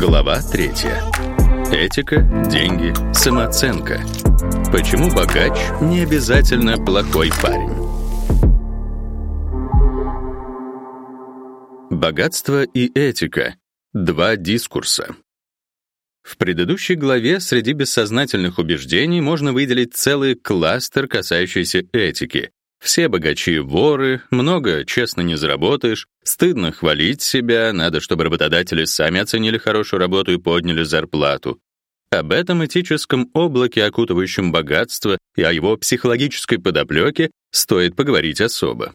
Глава 3. Этика, деньги, самооценка. Почему богач не обязательно плохой парень? Богатство и этика два дискурса. В предыдущей главе среди бессознательных убеждений можно выделить целый кластер, касающийся этики, все богачи воры, много честно не заработаешь, стыдно хвалить себя, надо, чтобы работодатели сами оценили хорошую работу и подняли зарплату. Об этом этическом облаке, окутывающем богатство, и о его психологической подоплеке стоит поговорить особо.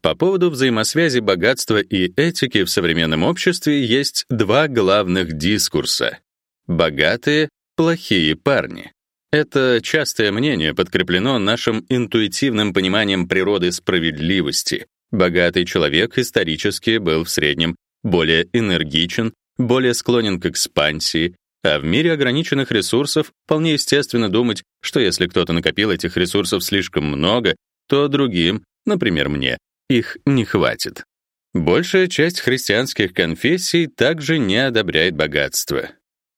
По поводу взаимосвязи богатства и этики в современном обществе есть два главных дискурса. Богатые — плохие парни. Это частое мнение подкреплено нашим интуитивным пониманием природы справедливости. Богатый человек исторически был в среднем более энергичен, более склонен к экспансии, а в мире ограниченных ресурсов вполне естественно думать, что если кто-то накопил этих ресурсов слишком много, то другим, например, мне, их не хватит. Большая часть христианских конфессий также не одобряет богатство.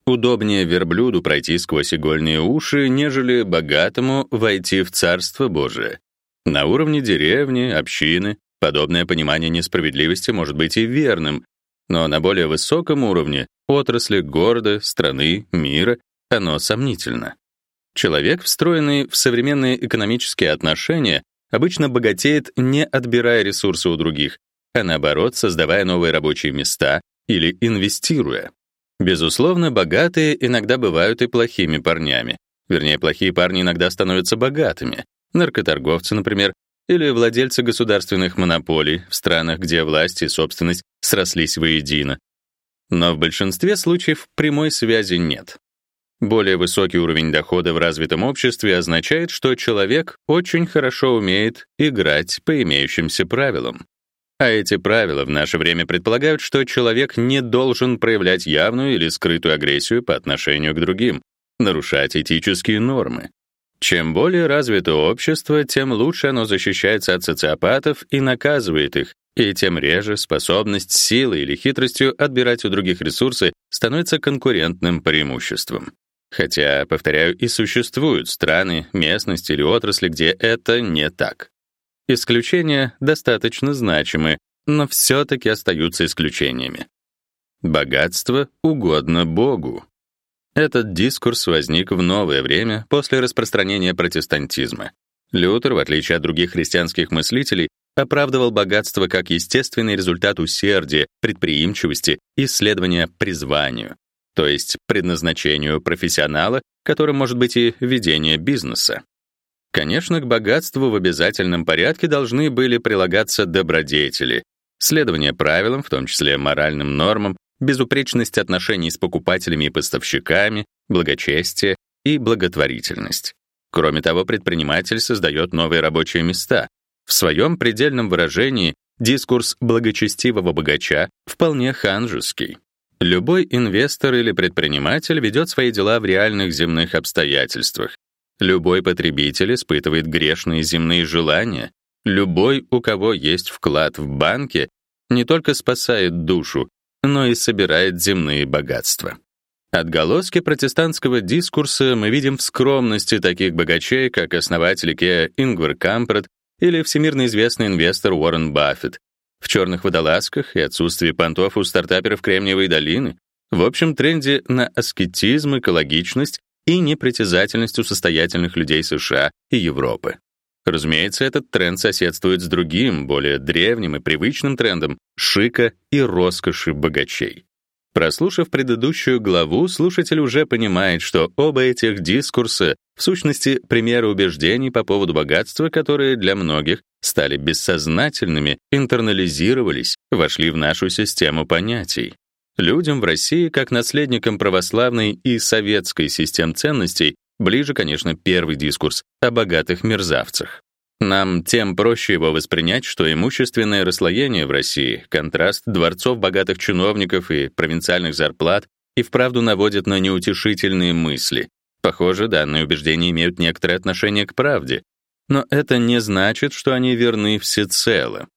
Удобнее верблюду пройти сквозь игольные уши, нежели богатому войти в Царство Божие. На уровне деревни, общины подобное понимание несправедливости может быть и верным, но на более высоком уровне, отрасли города, страны, мира, оно сомнительно. Человек, встроенный в современные экономические отношения, обычно богатеет не отбирая ресурсы у других, а наоборот, создавая новые рабочие места или инвестируя. Безусловно, богатые иногда бывают и плохими парнями. Вернее, плохие парни иногда становятся богатыми. Наркоторговцы, например, или владельцы государственных монополий в странах, где власть и собственность срослись воедино. Но в большинстве случаев прямой связи нет. Более высокий уровень дохода в развитом обществе означает, что человек очень хорошо умеет играть по имеющимся правилам. А эти правила в наше время предполагают, что человек не должен проявлять явную или скрытую агрессию по отношению к другим, нарушать этические нормы. Чем более развито общество, тем лучше оно защищается от социопатов и наказывает их, и тем реже способность силой или хитростью отбирать у других ресурсы становится конкурентным преимуществом. Хотя, повторяю, и существуют страны, местности или отрасли, где это не так. Исключения достаточно значимы, но все-таки остаются исключениями. Богатство угодно Богу. Этот дискурс возник в новое время после распространения протестантизма. Лютер, в отличие от других христианских мыслителей, оправдывал богатство как естественный результат усердия, предприимчивости и следования призванию, то есть предназначению профессионала, которым может быть и ведение бизнеса. Конечно, к богатству в обязательном порядке должны были прилагаться добродетели, следование правилам, в том числе моральным нормам, безупречность отношений с покупателями и поставщиками, благочестие и благотворительность. Кроме того, предприниматель создает новые рабочие места. В своем предельном выражении дискурс благочестивого богача вполне ханжеский. Любой инвестор или предприниматель ведет свои дела в реальных земных обстоятельствах, Любой потребитель испытывает грешные земные желания. Любой, у кого есть вклад в банке, не только спасает душу, но и собирает земные богатства. Отголоски протестантского дискурса мы видим в скромности таких богачей, как основатель IKEA Ингвар Кампрад или всемирно известный инвестор Уоррен Баффет, в черных водолазках и отсутствии понтов у стартаперов Кремниевой долины, в общем тренде на аскетизм, экологичность и непритязательностью состоятельных людей США и Европы. Разумеется, этот тренд соседствует с другим, более древним и привычным трендом шика и роскоши богачей. Прослушав предыдущую главу, слушатель уже понимает, что оба этих дискурса в сущности примеры убеждений по поводу богатства, которые для многих стали бессознательными, интернализировались, вошли в нашу систему понятий. Людям в России, как наследникам православной и советской систем ценностей, ближе, конечно, первый дискурс о богатых мерзавцах. Нам тем проще его воспринять, что имущественное расслоение в России, контраст дворцов богатых чиновников и провинциальных зарплат и вправду наводит на неутешительные мысли. Похоже, данные убеждения имеют некоторое отношение к правде, но это не значит, что они верны всецело.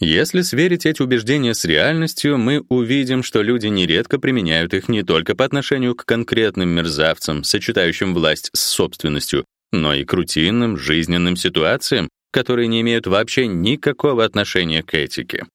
Если сверить эти убеждения с реальностью, мы увидим, что люди нередко применяют их не только по отношению к конкретным мерзавцам, сочетающим власть с собственностью, но и к рутинным жизненным ситуациям, которые не имеют вообще никакого отношения к этике.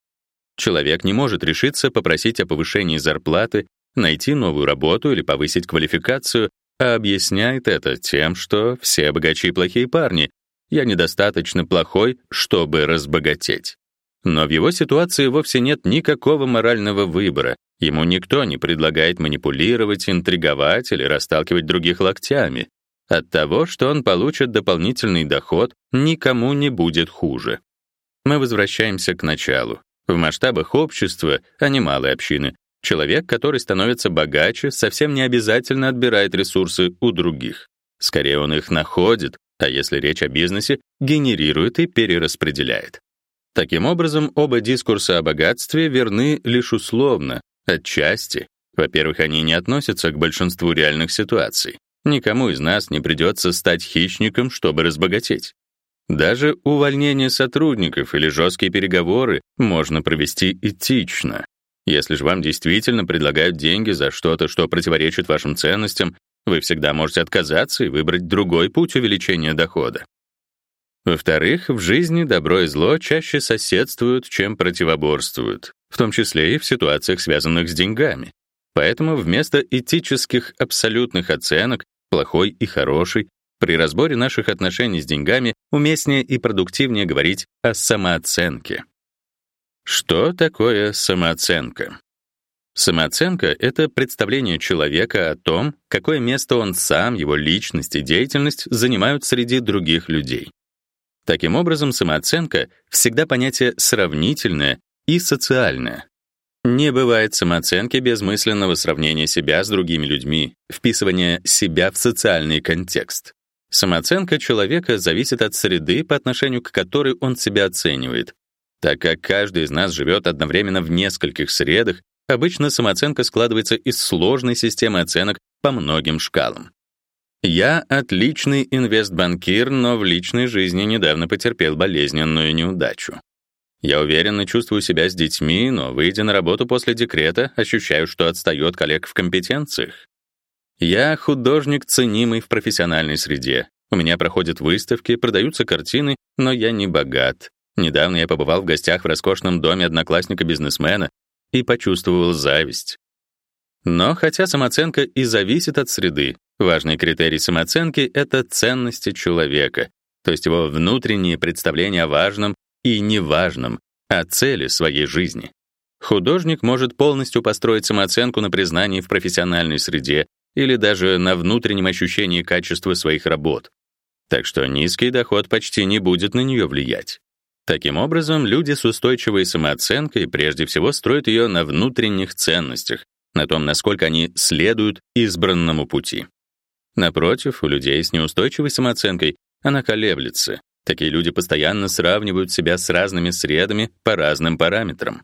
Человек не может решиться попросить о повышении зарплаты, найти новую работу или повысить квалификацию, а объясняет это тем, что все богачи плохие парни, я недостаточно плохой, чтобы разбогатеть. Но в его ситуации вовсе нет никакого морального выбора. Ему никто не предлагает манипулировать, интриговать или расталкивать других локтями. От того, что он получит дополнительный доход, никому не будет хуже. Мы возвращаемся к началу. В масштабах общества, а не малой общины, человек, который становится богаче, совсем не обязательно отбирает ресурсы у других. Скорее он их находит, а если речь о бизнесе, генерирует и перераспределяет. Таким образом, оба дискурса о богатстве верны лишь условно, отчасти. Во-первых, они не относятся к большинству реальных ситуаций. Никому из нас не придется стать хищником, чтобы разбогатеть. Даже увольнение сотрудников или жесткие переговоры можно провести этично. Если же вам действительно предлагают деньги за что-то, что противоречит вашим ценностям, вы всегда можете отказаться и выбрать другой путь увеличения дохода. Во-вторых, в жизни добро и зло чаще соседствуют, чем противоборствуют, в том числе и в ситуациях, связанных с деньгами. Поэтому вместо этических абсолютных оценок, плохой и хороший, при разборе наших отношений с деньгами уместнее и продуктивнее говорить о самооценке. Что такое самооценка? Самооценка — это представление человека о том, какое место он сам, его личность и деятельность занимают среди других людей. Таким образом, самооценка всегда понятие сравнительное и социальное. Не бывает самооценки без мысленного сравнения себя с другими людьми, вписывания себя в социальный контекст. Самооценка человека зависит от среды, по отношению к которой он себя оценивает. Так как каждый из нас живет одновременно в нескольких средах, обычно самооценка складывается из сложной системы оценок по многим шкалам. Я отличный инвестбанкир, но в личной жизни недавно потерпел болезненную неудачу. Я уверенно чувствую себя с детьми, но выйдя на работу после декрета, ощущаю, что отстаю от коллег в компетенциях. Я художник, ценимый в профессиональной среде. У меня проходят выставки, продаются картины, но я не богат. Недавно я побывал в гостях в роскошном доме одноклассника-бизнесмена и почувствовал зависть. Но хотя самооценка и зависит от среды, важный критерий самооценки — это ценности человека, то есть его внутренние представления о важном и неважном, о цели своей жизни. Художник может полностью построить самооценку на признании в профессиональной среде или даже на внутреннем ощущении качества своих работ. Так что низкий доход почти не будет на нее влиять. Таким образом, люди с устойчивой самооценкой прежде всего строят ее на внутренних ценностях, на том, насколько они следуют избранному пути. Напротив, у людей с неустойчивой самооценкой она колеблется. Такие люди постоянно сравнивают себя с разными средами по разным параметрам.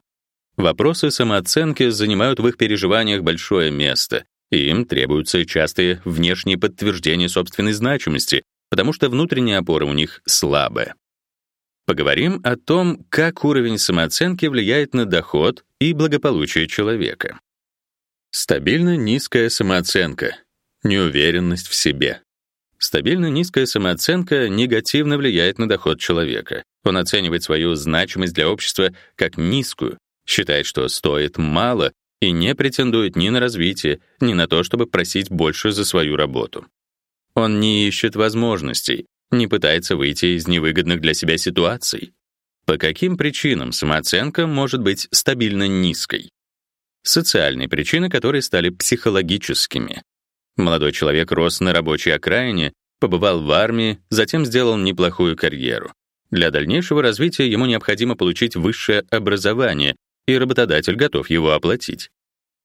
Вопросы самооценки занимают в их переживаниях большое место, и им требуются частые внешние подтверждения собственной значимости, потому что внутренняя опора у них слабая. Поговорим о том, как уровень самооценки влияет на доход и благополучие человека. Стабильно низкая самооценка, неуверенность в себе. Стабильно низкая самооценка негативно влияет на доход человека. Он оценивает свою значимость для общества как низкую, считает, что стоит мало и не претендует ни на развитие, ни на то, чтобы просить больше за свою работу. Он не ищет возможностей, не пытается выйти из невыгодных для себя ситуаций. По каким причинам самооценка может быть стабильно низкой? Социальные причины, которые стали психологическими. Молодой человек рос на рабочей окраине, побывал в армии, затем сделал неплохую карьеру. Для дальнейшего развития ему необходимо получить высшее образование, и работодатель готов его оплатить.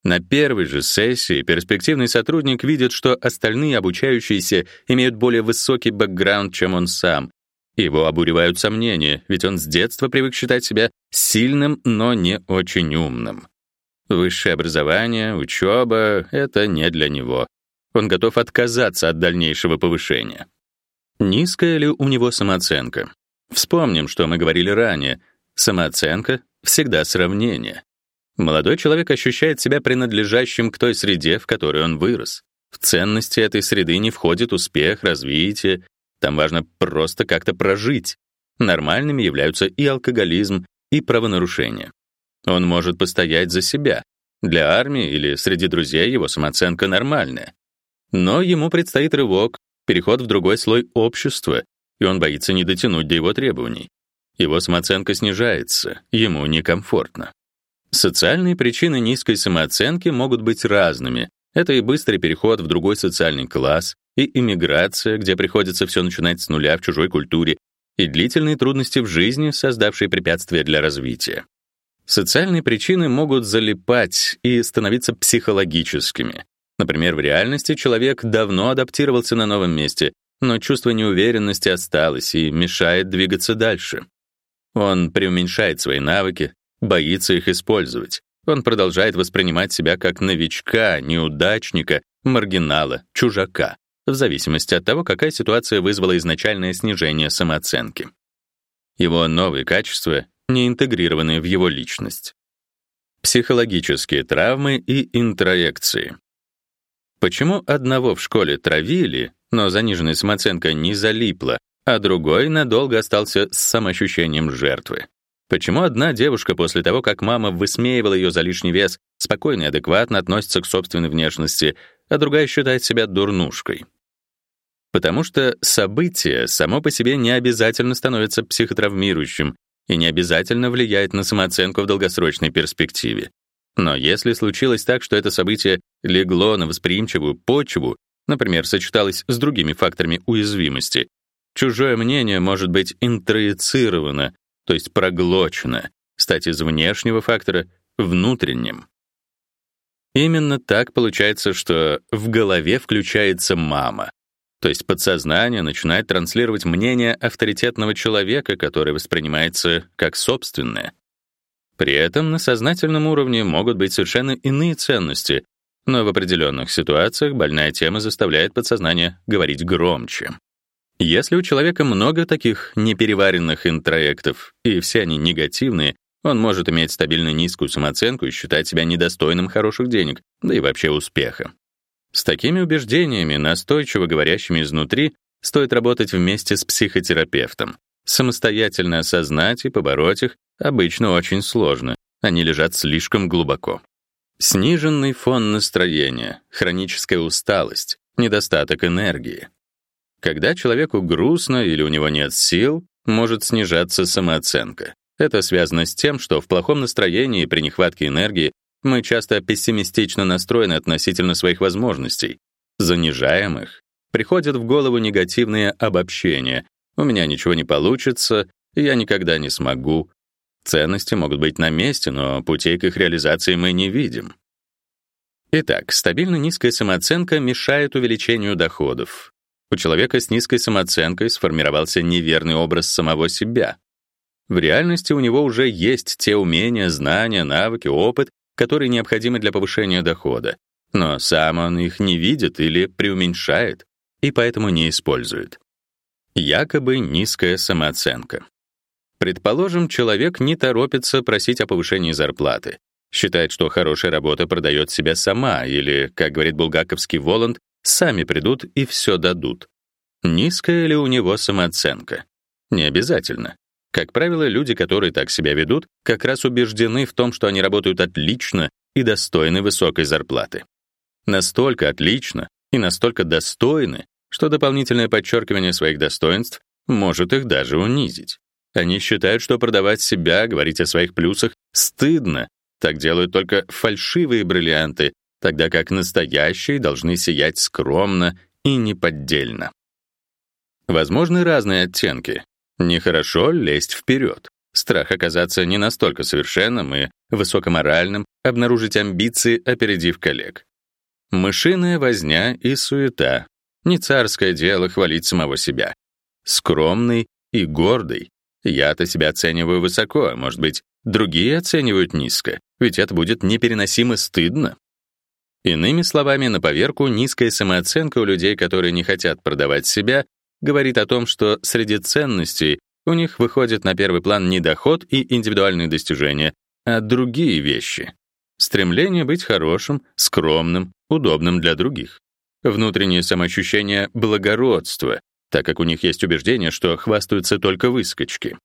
На первой же сессии перспективный сотрудник видит, что остальные обучающиеся имеют более высокий бэкграунд, чем он сам. Его обуревают сомнения, ведь он с детства привык считать себя сильным, но не очень умным. Высшее образование, учеба — это не для него. Он готов отказаться от дальнейшего повышения. Низкая ли у него самооценка? Вспомним, что мы говорили ранее. Самооценка — всегда сравнение. Молодой человек ощущает себя принадлежащим к той среде, в которой он вырос. В ценности этой среды не входит успех, развитие. Там важно просто как-то прожить. Нормальными являются и алкоголизм, и правонарушения. Он может постоять за себя. Для армии или среди друзей его самооценка нормальная. Но ему предстоит рывок, переход в другой слой общества, и он боится не дотянуть до его требований. Его самооценка снижается, ему некомфортно. Социальные причины низкой самооценки могут быть разными. Это и быстрый переход в другой социальный класс, и иммиграция, где приходится все начинать с нуля в чужой культуре, и длительные трудности в жизни, создавшие препятствия для развития. Социальные причины могут залипать и становиться психологическими. Например, в реальности человек давно адаптировался на новом месте, но чувство неуверенности осталось и мешает двигаться дальше. Он преуменьшает свои навыки, боится их использовать. Он продолжает воспринимать себя как новичка, неудачника, маргинала, чужака, в зависимости от того, какая ситуация вызвала изначальное снижение самооценки. Его новые качества не интегрированы в его личность. Психологические травмы и интроекции. Почему одного в школе травили, но заниженная самооценка не залипла, а другой надолго остался с самоощущением жертвы? Почему одна девушка после того, как мама высмеивала ее за лишний вес, спокойно и адекватно относится к собственной внешности, а другая считает себя дурнушкой? Потому что событие само по себе не обязательно становится психотравмирующим и не обязательно влияет на самооценку в долгосрочной перспективе. Но если случилось так, что это событие легло на восприимчивую почву, например, сочеталось с другими факторами уязвимости, чужое мнение может быть интроицировано, то есть проглочено, стать из внешнего фактора внутренним. Именно так получается, что в голове включается мама, то есть подсознание начинает транслировать мнение авторитетного человека, который воспринимается как собственное. При этом на сознательном уровне могут быть совершенно иные ценности, но в определенных ситуациях больная тема заставляет подсознание говорить громче. Если у человека много таких непереваренных интроектов, и все они негативные, он может иметь стабильно низкую самооценку и считать себя недостойным хороших денег, да и вообще успеха. С такими убеждениями, настойчиво говорящими изнутри, стоит работать вместе с психотерапевтом. Самостоятельно осознать и побороть их обычно очень сложно, они лежат слишком глубоко. Сниженный фон настроения, хроническая усталость, недостаток энергии. Когда человеку грустно или у него нет сил, может снижаться самооценка. Это связано с тем, что в плохом настроении при нехватке энергии мы часто пессимистично настроены относительно своих возможностей, занижаем их. Приходят в голову негативные обобщения. У меня ничего не получится, я никогда не смогу. Ценности могут быть на месте, но путей к их реализации мы не видим. Итак, стабильно низкая самооценка мешает увеличению доходов. У человека с низкой самооценкой сформировался неверный образ самого себя. В реальности у него уже есть те умения, знания, навыки, опыт, которые необходимы для повышения дохода, но сам он их не видит или преуменьшает и поэтому не использует. Якобы низкая самооценка. Предположим, человек не торопится просить о повышении зарплаты, считает, что хорошая работа продает себя сама или, как говорит булгаковский Воланд, сами придут и все дадут. Низкая ли у него самооценка? Не обязательно. Как правило, люди, которые так себя ведут, как раз убеждены в том, что они работают отлично и достойны высокой зарплаты. Настолько отлично и настолько достойны, что дополнительное подчеркивание своих достоинств может их даже унизить. Они считают, что продавать себя, говорить о своих плюсах стыдно. Так делают только фальшивые бриллианты, тогда как настоящие должны сиять скромно и неподдельно. Возможны разные оттенки, Нехорошо лезть вперед. Страх оказаться не настолько совершенным и высокоморальным, обнаружить амбиции, опередив коллег. Мышиная возня и суета. Не царское дело хвалить самого себя. Скромный и гордый. Я-то себя оцениваю высоко, а может быть, другие оценивают низко, ведь это будет непереносимо стыдно. Иными словами, на поверку низкая самооценка у людей, которые не хотят продавать себя, говорит о том, что среди ценностей У них выходит на первый план не доход и индивидуальные достижения, а другие вещи. Стремление быть хорошим, скромным, удобным для других. Внутреннее самоощущение благородства, так как у них есть убеждение, что хвастаются только выскочки.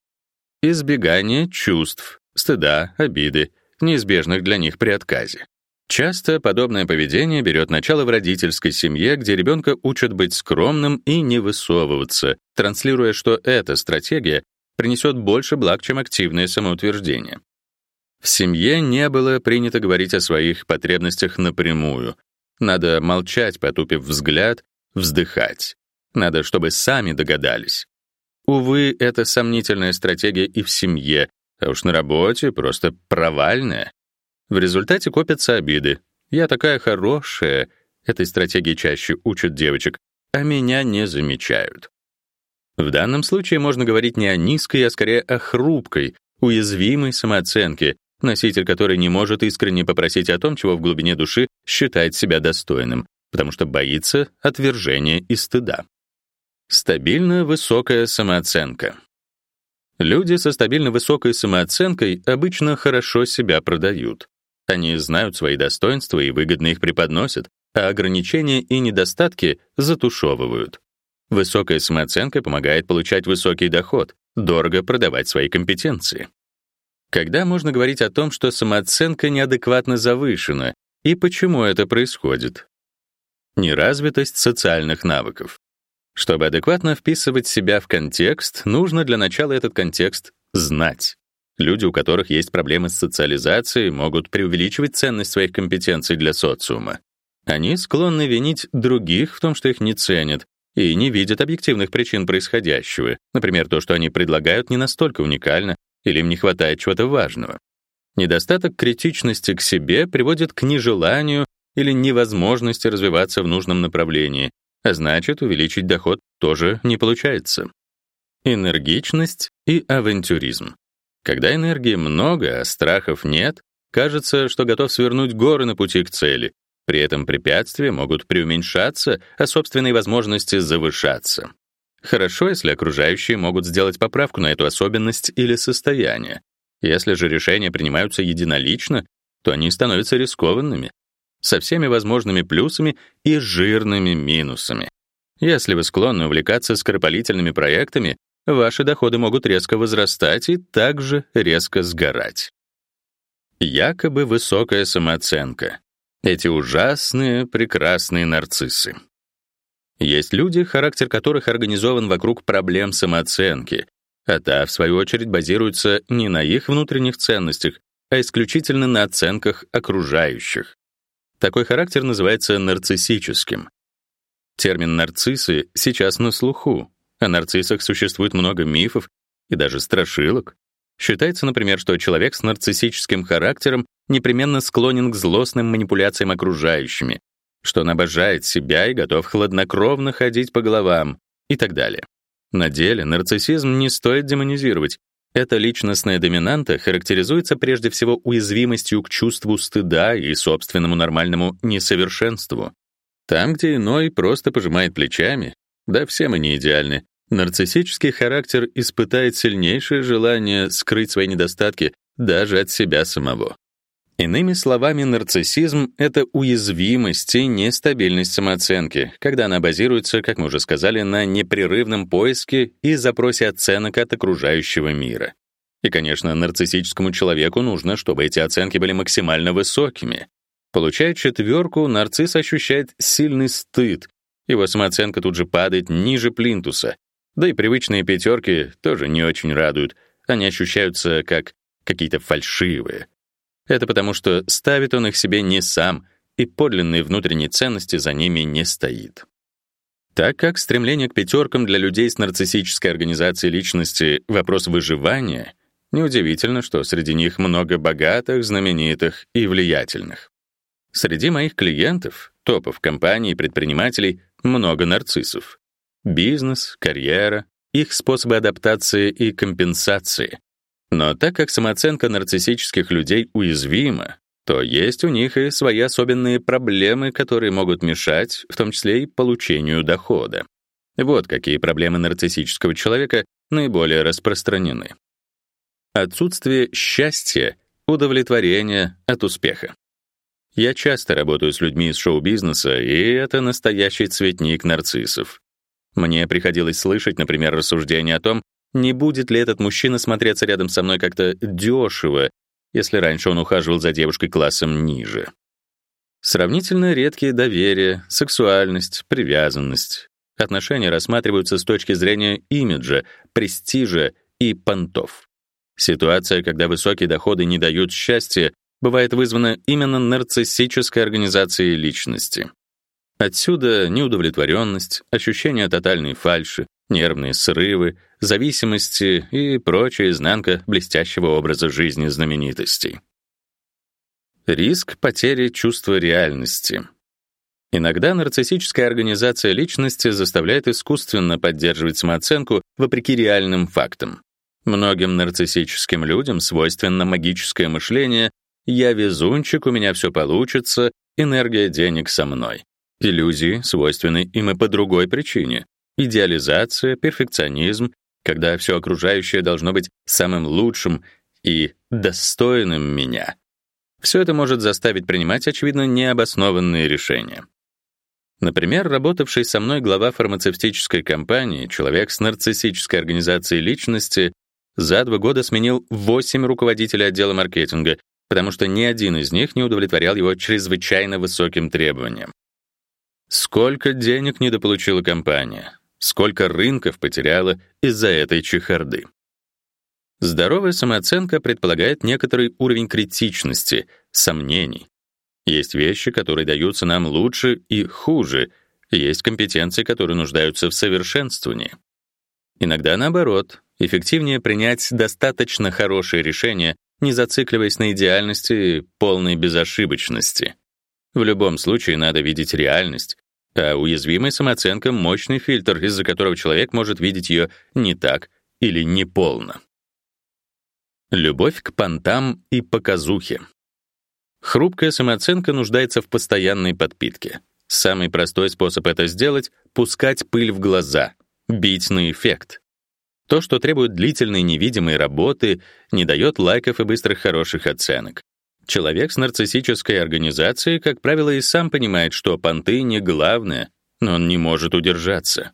Избегание чувств, стыда, обиды, неизбежных для них при отказе. Часто подобное поведение берет начало в родительской семье, где ребенка учат быть скромным и не высовываться, транслируя, что эта стратегия принесет больше благ, чем активное самоутверждение. В семье не было принято говорить о своих потребностях напрямую. Надо молчать, потупив взгляд, вздыхать. Надо, чтобы сами догадались. Увы, это сомнительная стратегия и в семье, а уж на работе просто провальная. В результате копятся обиды. Я такая хорошая. Этой стратегии чаще учат девочек, а меня не замечают. В данном случае можно говорить не о низкой, а скорее о хрупкой, уязвимой самооценке, носитель которой не может искренне попросить о том, чего в глубине души считает себя достойным, потому что боится отвержения и стыда. Стабильно высокая самооценка. Люди со стабильно высокой самооценкой обычно хорошо себя продают. Они знают свои достоинства и выгодно их преподносят, а ограничения и недостатки затушевывают. Высокая самооценка помогает получать высокий доход, дорого продавать свои компетенции. Когда можно говорить о том, что самооценка неадекватно завышена, и почему это происходит? Неразвитость социальных навыков. Чтобы адекватно вписывать себя в контекст, нужно для начала этот контекст знать. Люди, у которых есть проблемы с социализацией, могут преувеличивать ценность своих компетенций для социума. Они склонны винить других в том, что их не ценят, и не видят объективных причин происходящего. Например, то, что они предлагают, не настолько уникально или им не хватает чего-то важного. Недостаток критичности к себе приводит к нежеланию или невозможности развиваться в нужном направлении, а значит, увеличить доход тоже не получается. Энергичность и авантюризм. Когда энергии много, а страхов нет, кажется, что готов свернуть горы на пути к цели. При этом препятствия могут преуменьшаться, а собственные возможности завышаться. Хорошо, если окружающие могут сделать поправку на эту особенность или состояние. Если же решения принимаются единолично, то они становятся рискованными, со всеми возможными плюсами и жирными минусами. Если вы склонны увлекаться скоропалительными проектами, ваши доходы могут резко возрастать и также резко сгорать. Якобы высокая самооценка. Эти ужасные, прекрасные нарциссы. Есть люди, характер которых организован вокруг проблем самооценки, а та, в свою очередь, базируется не на их внутренних ценностях, а исключительно на оценках окружающих. Такой характер называется нарциссическим. Термин нарциссы сейчас на слуху. О нарциссах существует много мифов и даже страшилок. Считается, например, что человек с нарциссическим характером непременно склонен к злостным манипуляциям окружающими, что он обожает себя и готов хладнокровно ходить по головам и так далее. На деле нарциссизм не стоит демонизировать, эта личностная доминанта характеризуется прежде всего уязвимостью к чувству стыда и собственному нормальному несовершенству. Там, где иной просто пожимает плечами, да все мы не идеальны, нарциссический характер испытает сильнейшее желание скрыть свои недостатки даже от себя самого. Иными словами, нарциссизм — это уязвимость и нестабильность самооценки, когда она базируется, как мы уже сказали, на непрерывном поиске и запросе оценок от окружающего мира. И, конечно, нарциссическому человеку нужно, чтобы эти оценки были максимально высокими. Получая четверку, нарцисс ощущает сильный стыд. Его самооценка тут же падает ниже плинтуса. Да и привычные пятерки тоже не очень радуют. Они ощущаются как какие-то фальшивые. Это потому, что ставит он их себе не сам, и подлинной внутренней ценности за ними не стоит. Так как стремление к пятеркам для людей с нарциссической организацией личности — вопрос выживания, неудивительно, что среди них много богатых, знаменитых и влиятельных. Среди моих клиентов, топов компаний и предпринимателей, много нарциссов. Бизнес, карьера, их способы адаптации и компенсации, но так как самооценка нарциссических людей уязвима, то есть у них и свои особенные проблемы, которые могут мешать, в том числе и получению дохода. Вот какие проблемы нарциссического человека наиболее распространены. Отсутствие счастья, удовлетворения от успеха. Я часто работаю с людьми из шоу-бизнеса, и это настоящий цветник нарциссов. Мне приходилось слышать, например, рассуждения о том, не будет ли этот мужчина смотреться рядом со мной как-то дешево, если раньше он ухаживал за девушкой классом ниже. Сравнительно редкие доверие, сексуальность, привязанность. Отношения рассматриваются с точки зрения имиджа, престижа и понтов. Ситуация, когда высокие доходы не дают счастья, бывает вызвана именно нарциссической организацией личности. Отсюда неудовлетворенность, ощущение тотальной фальши, нервные срывы, зависимости и прочая изнанка блестящего образа жизни знаменитостей. Риск потери чувства реальности. Иногда нарциссическая организация личности заставляет искусственно поддерживать самооценку вопреки реальным фактам. Многим нарциссическим людям свойственно магическое мышление «я везунчик, у меня все получится, энергия денег со мной». Иллюзии свойственны им и по другой причине. Идеализация, перфекционизм, когда все окружающее должно быть самым лучшим и достойным меня. Все это может заставить принимать очевидно необоснованные решения. Например, работавший со мной глава фармацевтической компании, человек с нарциссической организацией личности, за два года сменил восемь руководителей отдела маркетинга, потому что ни один из них не удовлетворял его чрезвычайно высоким требованиям. Сколько денег недополучила компания, сколько рынков потеряла из-за этой чехарды. Здоровая самооценка предполагает некоторый уровень критичности, сомнений. Есть вещи, которые даются нам лучше и хуже, есть компетенции, которые нуждаются в совершенствовании. Иногда наоборот, эффективнее принять достаточно хорошее решение, не зацикливаясь на идеальности и полной безошибочности. В любом случае надо видеть реальность, а уязвимая самооценка — мощный фильтр, из-за которого человек может видеть ее не так или неполно. Любовь к понтам и показухе. Хрупкая самооценка нуждается в постоянной подпитке. Самый простой способ это сделать — пускать пыль в глаза, бить на эффект. То, что требует длительной невидимой работы, не дает лайков и быстрых хороших оценок. Человек с нарциссической организацией, как правило, и сам понимает, что понты не главное, но он не может удержаться.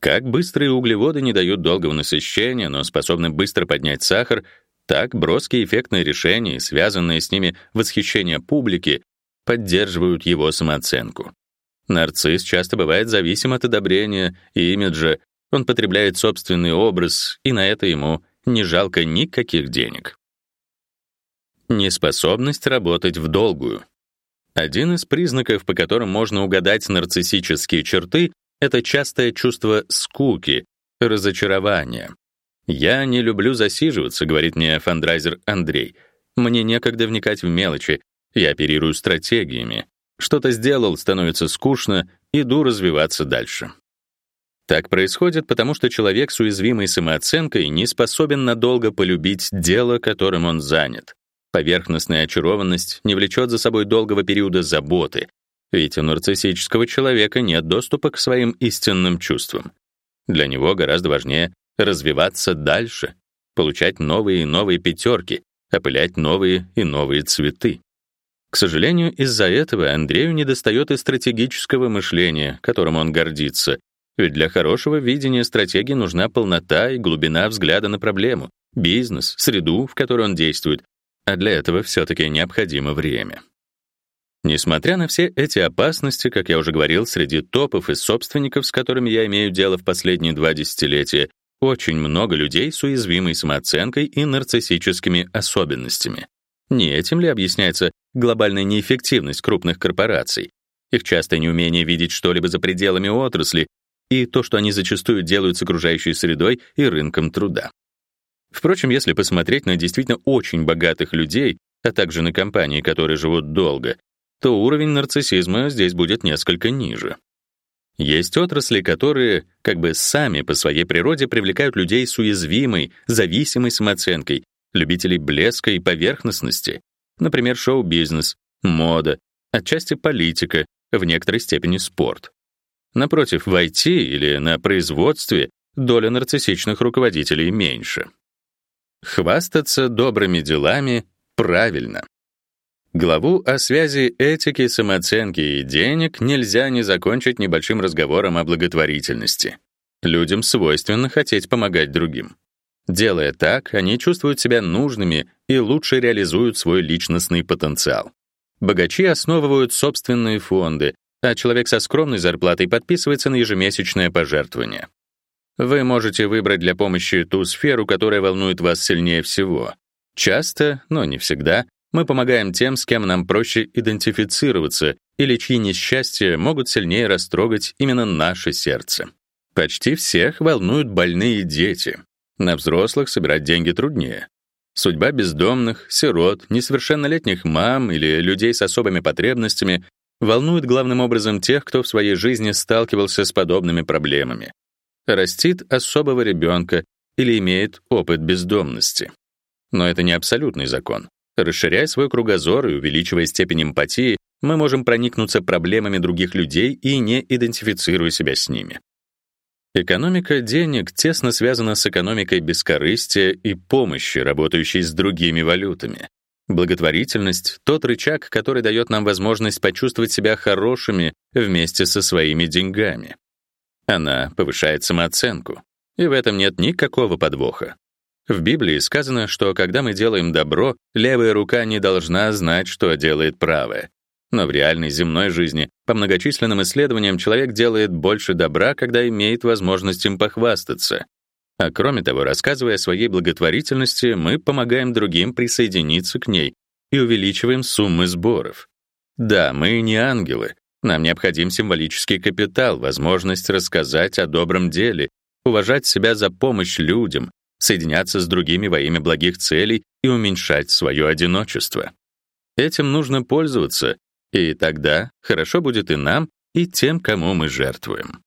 Как быстрые углеводы не дают долгого насыщения, но способны быстро поднять сахар, так броские эффектные решения связанные с ними восхищение публики поддерживают его самооценку. Нарцисс часто бывает зависим от одобрения и имиджа, он потребляет собственный образ, и на это ему не жалко никаких денег. Неспособность работать в долгую. Один из признаков, по которым можно угадать нарциссические черты, это частое чувство скуки, разочарования. «Я не люблю засиживаться», — говорит мне фандрайзер Андрей. «Мне некогда вникать в мелочи, я оперирую стратегиями. Что-то сделал, становится скучно, иду развиваться дальше». Так происходит, потому что человек с уязвимой самооценкой не способен надолго полюбить дело, которым он занят. Поверхностная очарованность не влечет за собой долгого периода заботы, ведь у нарциссического человека нет доступа к своим истинным чувствам. Для него гораздо важнее развиваться дальше, получать новые и новые пятерки, опылять новые и новые цветы. К сожалению, из-за этого Андрею недостает и стратегического мышления, которым он гордится, ведь для хорошего видения стратегии нужна полнота и глубина взгляда на проблему, бизнес, среду, в которой он действует, а для этого все-таки необходимо время. Несмотря на все эти опасности, как я уже говорил, среди топов и собственников, с которыми я имею дело в последние два десятилетия, очень много людей с уязвимой самооценкой и нарциссическими особенностями. Не этим ли объясняется глобальная неэффективность крупных корпораций, их частое неумение видеть что-либо за пределами отрасли и то, что они зачастую делают с окружающей средой и рынком труда? Впрочем, если посмотреть на действительно очень богатых людей, а также на компании, которые живут долго, то уровень нарциссизма здесь будет несколько ниже. Есть отрасли, которые как бы сами по своей природе привлекают людей с уязвимой, зависимой самооценкой, любителей блеска и поверхностности, например, шоу-бизнес, мода, отчасти политика, в некоторой степени спорт. Напротив, в IT или на производстве доля нарциссичных руководителей меньше. Хвастаться добрыми делами правильно. Главу о связи этики, самооценки и денег нельзя не закончить небольшим разговором о благотворительности. Людям свойственно хотеть помогать другим. Делая так, они чувствуют себя нужными и лучше реализуют свой личностный потенциал. Богачи основывают собственные фонды, а человек со скромной зарплатой подписывается на ежемесячное пожертвование. Вы можете выбрать для помощи ту сферу, которая волнует вас сильнее всего. Часто, но не всегда, мы помогаем тем, с кем нам проще идентифицироваться или чьи несчастья могут сильнее растрогать именно наше сердце. Почти всех волнуют больные дети. На взрослых собирать деньги труднее. Судьба бездомных, сирот, несовершеннолетних мам или людей с особыми потребностями волнует главным образом тех, кто в своей жизни сталкивался с подобными проблемами. Растит особого ребенка или имеет опыт бездомности. Но это не абсолютный закон. Расширяя свой кругозор и увеличивая степень эмпатии, мы можем проникнуться проблемами других людей и не идентифицируя себя с ними. Экономика денег тесно связана с экономикой бескорыстия и помощи, работающей с другими валютами. Благотворительность — тот рычаг, который дает нам возможность почувствовать себя хорошими вместе со своими деньгами. Она повышает самооценку, и в этом нет никакого подвоха. В Библии сказано, что когда мы делаем добро, левая рука не должна знать, что делает правая. Но в реальной земной жизни, по многочисленным исследованиям, человек делает больше добра, когда имеет возможность им похвастаться. А кроме того, рассказывая о своей благотворительности, мы помогаем другим присоединиться к ней и увеличиваем суммы сборов. Да, мы не ангелы. Нам необходим символический капитал, возможность рассказать о добром деле, уважать себя за помощь людям, соединяться с другими во имя благих целей и уменьшать свое одиночество. Этим нужно пользоваться, и тогда хорошо будет и нам, и тем, кому мы жертвуем.